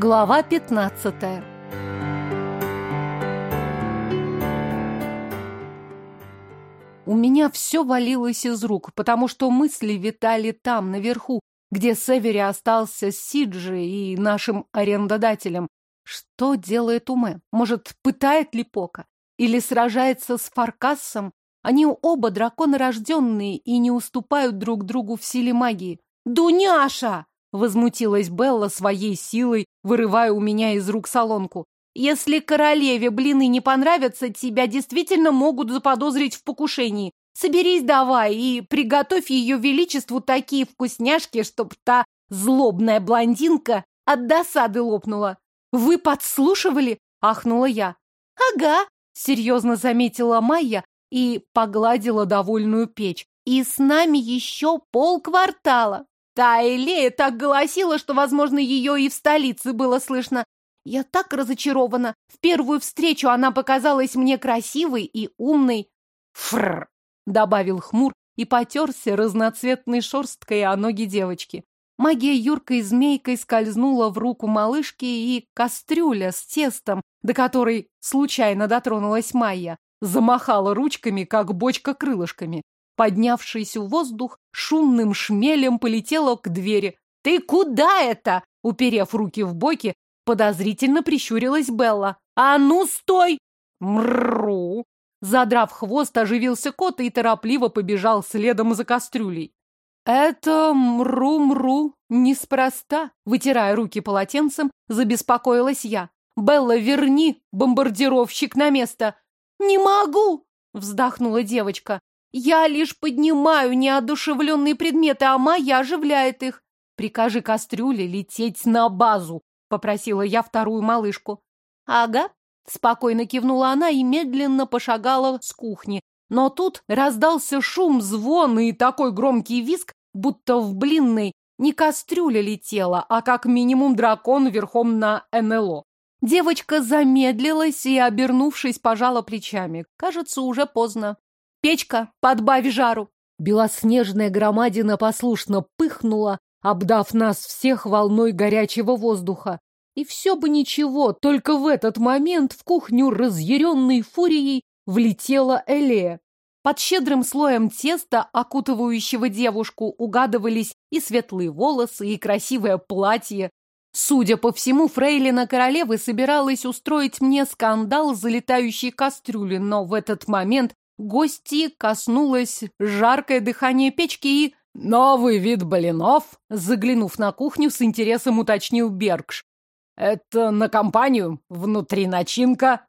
Глава 15 У меня все валилось из рук, потому что мысли витали там, наверху, где Севери остался с Сиджи и нашим арендодателем. Что делает Уме? Может, пытает ли Пока? Или сражается с Фаркассом? Они оба драконы рожденные и не уступают друг другу в силе магии. «Дуняша!» — возмутилась Белла своей силой, вырывая у меня из рук солонку. «Если королеве блины не понравятся, тебя действительно могут заподозрить в покушении. Соберись давай и приготовь ее величеству такие вкусняшки, чтоб та злобная блондинка от досады лопнула». «Вы подслушивали?» — ахнула я. «Ага», — серьезно заметила Майя и погладила довольную печь. «И с нами еще полквартала. Та Элея так голосила, что, возможно, ее и в столице было слышно. Я так разочарована. В первую встречу она показалась мне красивой и умной. Фрр, добавил хмур и потерся разноцветной шерсткой о ноги девочки. Магия юркой змейкой скользнула в руку малышки, и кастрюля с тестом, до которой случайно дотронулась Майя, замахала ручками, как бочка крылышками. Поднявшись в воздух, шумным шмелем полетела к двери. «Ты куда это?» Уперев руки в боки, подозрительно прищурилась Белла. «А ну, стой!» «Мррру!» Задрав хвост, оживился кот и торопливо побежал следом за кастрюлей. «Это мру-мру неспроста», — вытирая руки полотенцем, забеспокоилась я. «Белла, верни бомбардировщик на место!» «Не могу!» — вздохнула девочка. Я лишь поднимаю неодушевленные предметы, а Майя оживляет их. Прикажи кастрюле лететь на базу, попросила я вторую малышку. Ага, спокойно кивнула она и медленно пошагала с кухни. Но тут раздался шум, звон и такой громкий визг, будто в блинной не кастрюля летела, а как минимум дракон верхом на НЛО. Девочка замедлилась и, обернувшись, пожала плечами. Кажется, уже поздно. Печка, подбавь жару!» Белоснежная громадина послушно пыхнула, обдав нас всех волной горячего воздуха. И все бы ничего, только в этот момент в кухню разъяренной фурией влетела Элея. Под щедрым слоем теста, окутывающего девушку, угадывались и светлые волосы, и красивое платье. Судя по всему, фрейлина королевы собиралась устроить мне скандал залетающей кастрюли, но в этот момент Гости коснулось жаркое дыхание печки и... «Новый вид блинов?» Заглянув на кухню, с интересом уточнил Бергш. «Это на компанию? Внутри начинка?»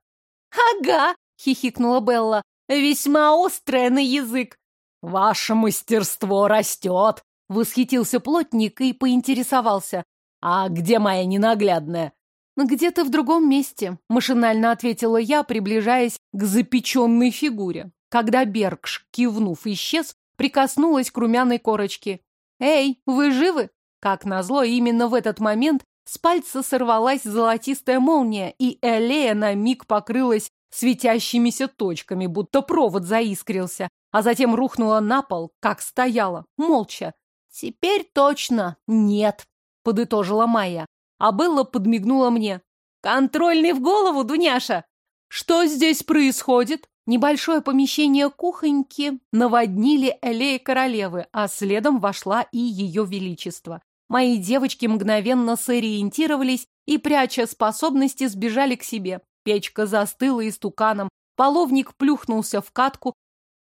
«Ага!» — хихикнула Белла. «Весьма острая на язык». «Ваше мастерство растет!» — восхитился плотник и поинтересовался. «А где моя ненаглядная?» «Где-то в другом месте», — машинально ответила я, приближаясь к запеченной фигуре. Когда Бергш, кивнув, исчез, прикоснулась к румяной корочке. «Эй, вы живы?» Как назло, именно в этот момент с пальца сорвалась золотистая молния, и Элея на миг покрылась светящимися точками, будто провод заискрился, а затем рухнула на пол, как стояла, молча. «Теперь точно нет», — подытожила Майя. А Белла подмигнула мне. «Контрольный в голову, Дуняша!» «Что здесь происходит?» Небольшое помещение кухоньки наводнили аллеи королевы, а следом вошла и ее величество. Мои девочки мгновенно сориентировались и, пряча способности, сбежали к себе. Печка застыла истуканом, половник плюхнулся в катку.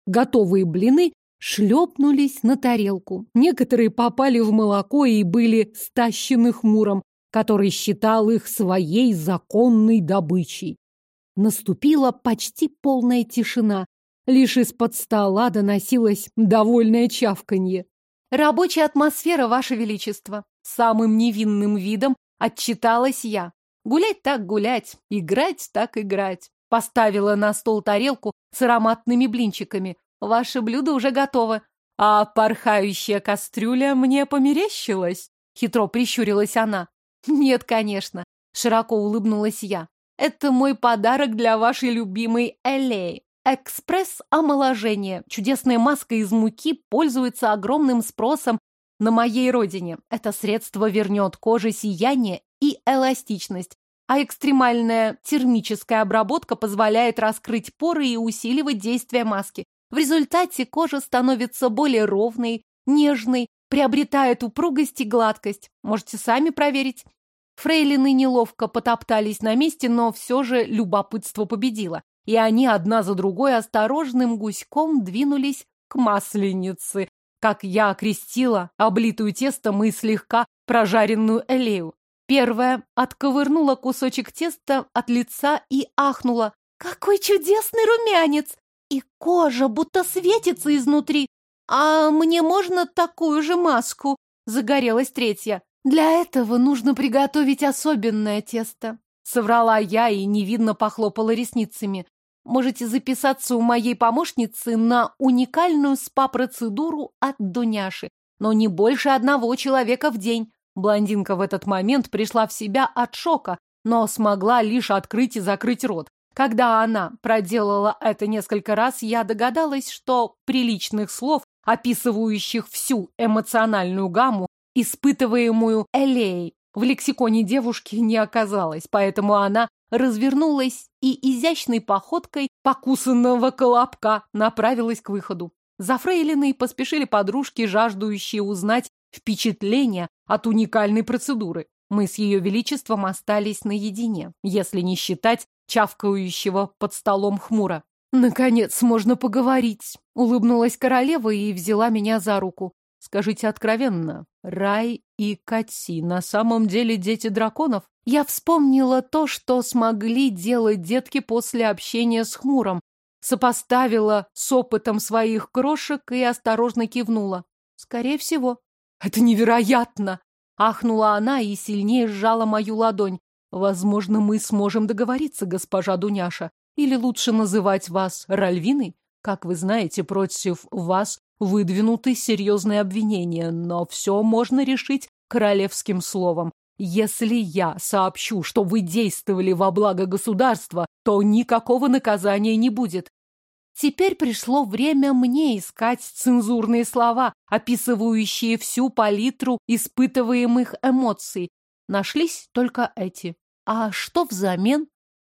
Готовые блины шлепнулись на тарелку. Некоторые попали в молоко и были стащены хмуром, который считал их своей законной добычей. Наступила почти полная тишина. Лишь из-под стола доносилось довольное чавканье. «Рабочая атмосфера, Ваше Величество!» Самым невинным видом отчиталась я. Гулять так гулять, играть так играть. Поставила на стол тарелку с ароматными блинчиками. Ваше блюдо уже готово. А порхающая кастрюля мне померещилась? Хитро прищурилась она. Нет, конечно. Широко улыбнулась я. Это мой подарок для вашей любимой Элей. Экспресс-омоложение. Чудесная маска из муки пользуется огромным спросом на моей родине. Это средство вернет коже сияние и эластичность. А экстремальная термическая обработка позволяет раскрыть поры и усиливать действие маски. В результате кожа становится более ровной, нежной, приобретает упругость и гладкость. Можете сами проверить. Фрейлины неловко потоптались на месте, но все же любопытство победило. И они одна за другой осторожным гуськом двинулись к масленице, как я окрестила облитую тестом и слегка прожаренную элею. Первая отковырнула кусочек теста от лица и ахнула. «Какой чудесный румянец! И кожа будто светится изнутри! А мне можно такую же маску?» Загорелась третья. «Для этого нужно приготовить особенное тесто», — соврала я и невидно похлопала ресницами. «Можете записаться у моей помощницы на уникальную спа-процедуру от Дуняши, но не больше одного человека в день». Блондинка в этот момент пришла в себя от шока, но смогла лишь открыть и закрыть рот. Когда она проделала это несколько раз, я догадалась, что приличных слов, описывающих всю эмоциональную гамму, испытываемую Элей, в лексиконе девушки не оказалось, поэтому она развернулась и изящной походкой покусанного колобка направилась к выходу. За фрейлиной поспешили подружки, жаждущие узнать впечатления от уникальной процедуры. Мы с ее величеством остались наедине, если не считать чавкающего под столом хмуро. «Наконец можно поговорить», — улыбнулась королева и взяла меня за руку. «Скажите откровенно, Рай и Кати на самом деле дети драконов?» Я вспомнила то, что смогли делать детки после общения с Хмуром, сопоставила с опытом своих крошек и осторожно кивнула. «Скорее всего». «Это невероятно!» — ахнула она и сильнее сжала мою ладонь. Возможно, мы сможем договориться, госпожа Дуняша. Или лучше называть вас Ральвиной? Как вы знаете, против вас выдвинуты серьезные обвинения, но все можно решить королевским словом. Если я сообщу, что вы действовали во благо государства, то никакого наказания не будет. Теперь пришло время мне искать цензурные слова, описывающие всю палитру испытываемых эмоций. Нашлись только эти. А что взамен?